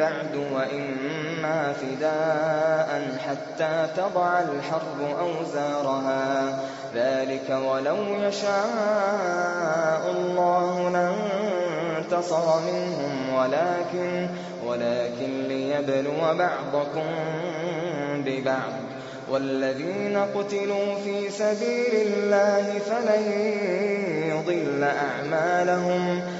بَعْدُ وَإِمَّا فِدَاءً حَتَّىٰ تَضَعَ الْحَرْبُ أَوْزَارَهَا ۚ. ذَٰلِكَ وَلَوْ يَشَاءُ اللَّهُ لَانتَصَرَ مِنْهُمْ وَلَٰكِن لِّيَبْلُوَ بَعْضَكُم بِبَعْضٍ ۗ. وَالَّذِينَ قُتِلُوا فِي سَبِيلِ اللَّهِ فَلَن يُضِلَّ أَعْمَالَهُمْ.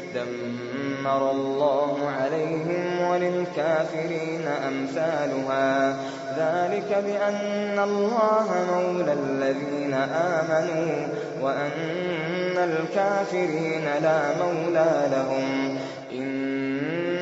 دَمَّرَ اللَّهُ عَلَيْهِمْ وَلِلْكَافِرِينَ أَمْثَالُهَا ۚ. ذَٰلِكَ بِأَنَّ اللَّهَ مَوْلَى الَّذِينَ آمَنُوا وَأَنَّ الْكَافِرِينَ لَا مَوْلَىٰ لَهُمْ.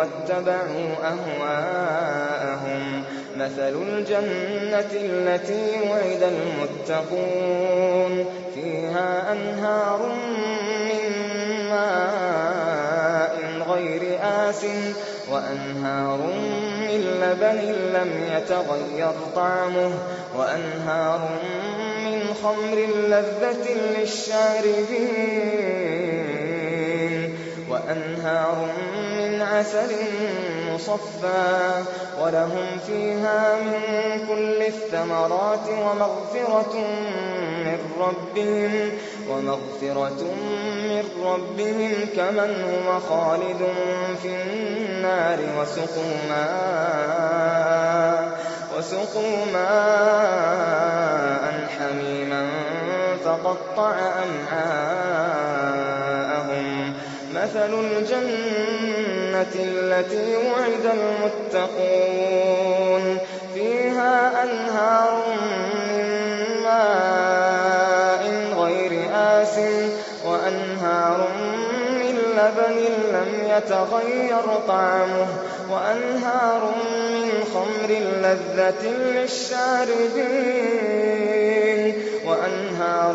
وَاتَّبَعُوا أَهْوَاءَهُم ۚ. مَّثَلُ الْجَنَّةِ الَّتِي وُعِدَ الْمُتَّقُونَ ۖ. فِيهَا أَنْهَارٌ مِّن مَّاءٍ غَيْرِ آسِنٍ وَأَنْهَارٌ مِّن لَّبَنٍ لَّمْ يَتَغَيَّرْ طَعْمُهُ وَأَنْهَارٌ مِّنْ خَمْرٍ لَّذَّةٍ لِّلشَّارِبِينَ وَأَنْهَارٌ عَسَلٍ مُّصَفًّى ۖ وَلَهُمْ فِيهَا مِن كُلِّ الثَّمَرَاتِ وَمَغْفِرَةٌ مِّن رَّبِّهِمْ كَمَنْ هُوَ خَالِدٌ فِي النَّارِ وَسُقُوا مَاءً حَمِيمًا فَقَطَّعَ أَمْعَاءَهُم مَّثَلُ الْجَنَّةِ الَّتِي وُعِدَ الْمُتَّقُونَ ۖ. فِيهَا أَنْهَارٌ مِّن مَّاءٍ غَيْرِ آسِنٍ وَأَنْهَارٌ مِّن لَّبَنٍ لَّمْ يَتَغَيَّرْ طَعْمُهُ وَأَنْهَارٌ مِّنْ خَمْرٍ لَّذَّةٍ لِّلشَّارِبِينَ وَأَنْهَارٌ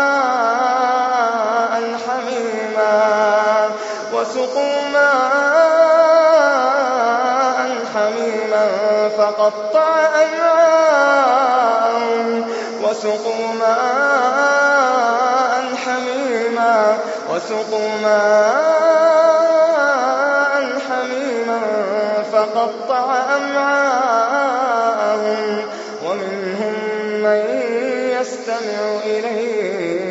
وسقوا ماء حميما فقطع أمعاءهم وسقوا ماء حميما فقطع أمعاءهم ومنهم من يستمع إليك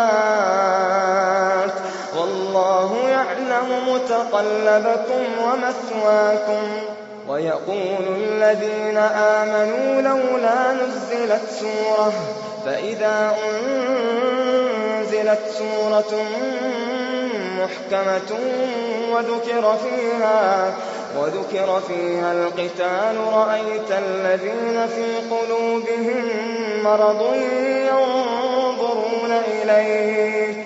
متقلبكم ومثواكم ويقول الذين آمنوا لولا نزلت سورة فإذا أنزلت سورة محكمة وذكر فيها وذكر فيها القتال رأيت الذين في قلوبهم مرض ينظرون إليك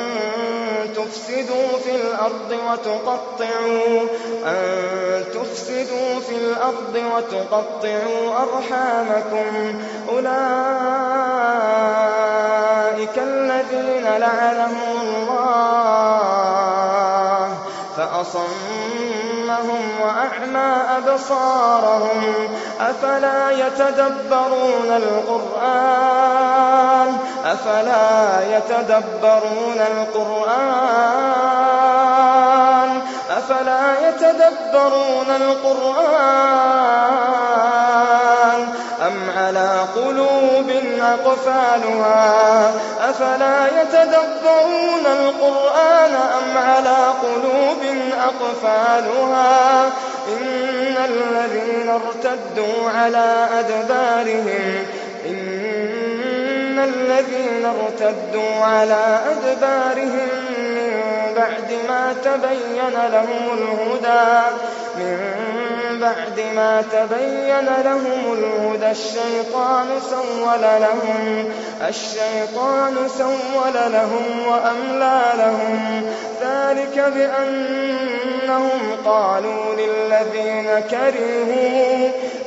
تفسدوا في الأرض وتقطعوا أن تفسدوا في الأرض وتقطعوا أرحامكم. أولئك الذين لعنهم الله فأصمهم وأعمى أبصارهم. أفلا يتدبرون القرآن؟ أفلا يتدبرون القرآن؟ أفلا يتدبرون القرآن؟ أم على قلوب أقفالها؟ أفلا يتدبرون القرآن؟ أم على قلوب أقفالها؟ إن الذين ارتدوا على أدبارهم الذين ارتدوا على أدبارهم من بعد ما تبين لهم الهدى من بعد ما تبين لهم الهدى الشيطان سول لهم الشيطان سول لهم وأملى لهم. ذلك بأنهم قالوا للذين كرهوا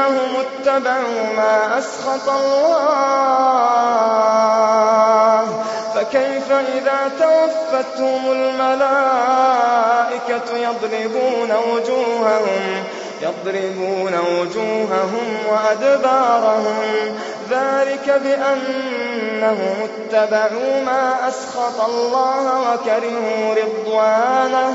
بأنهم اتبعوا ما أسخط الله. فكيف إذا توفتهم الملائكة يضربون وجوههم يضربون وجوههم وأدبارهم؟ ذلك بأنهم اتبعوا ما أسخط الله وكرهوا رضوانه.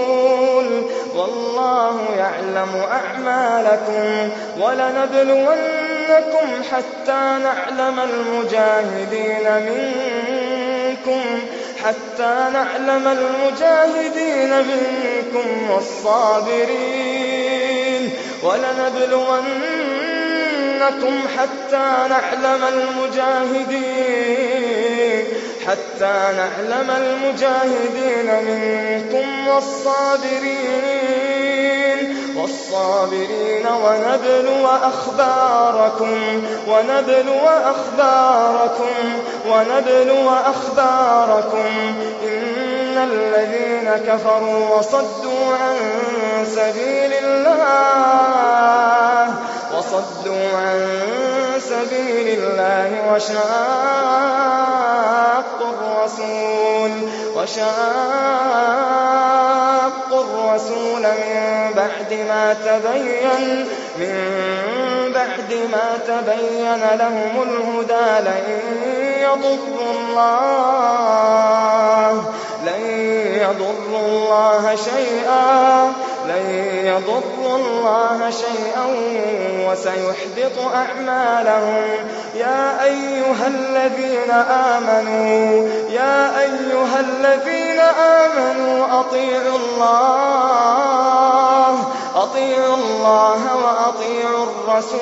والله يعلم أعمالكم ولنبلونكم حتى نعلم المجاهدين منكم حتى نعلم المجاهدين منكم والصابرين. ولنبلونكم حتى نعلم المجاهدين حتى نعلم المجاهدين منكم والصابرين والصابرين ونبلو أخباركم ونبلو أخباركم ونبلو أخباركم. إن الذين كفروا وصدوا عن سبيل الله وصدوا عن سبيل الله وشاقوا الرسول وشاقوا الرسول من بعد ما تبين من بعد ما تبين لهم الهدى لن يضروا الله لن يضروا الله شيئا. لن يضروا الله شيئا وسيحبط أعمالهم. يا أيها الذين آمنوا يا أيها الذين آمنوا أطيعوا الله أطيعوا الله وأطيعوا الرسول.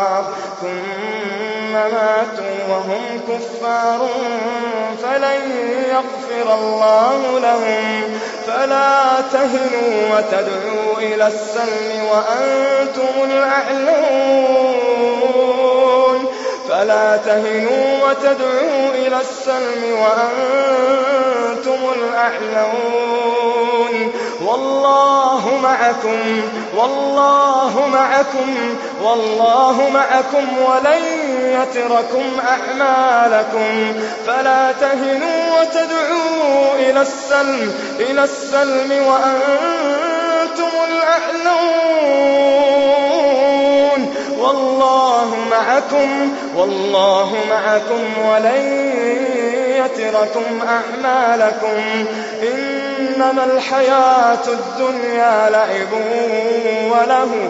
ماتوا وهم كفار فلن يغفر الله لهم. فلا تهنوا وتدعوا إلى السلم وأنتم الأعلون. فلا تهنوا وتدعوا إلى السلم وأنتم الأعلون. والله معكم والله معكم والله معكم ولن يتركم أعمالكم فلا تهنوا وتدعوا إلى السلم إلى السلم وأنتم الأعلون. والله معكم والله معكم ولن يتركم أعمالكم. إنما الحياة الدنيا لعب وله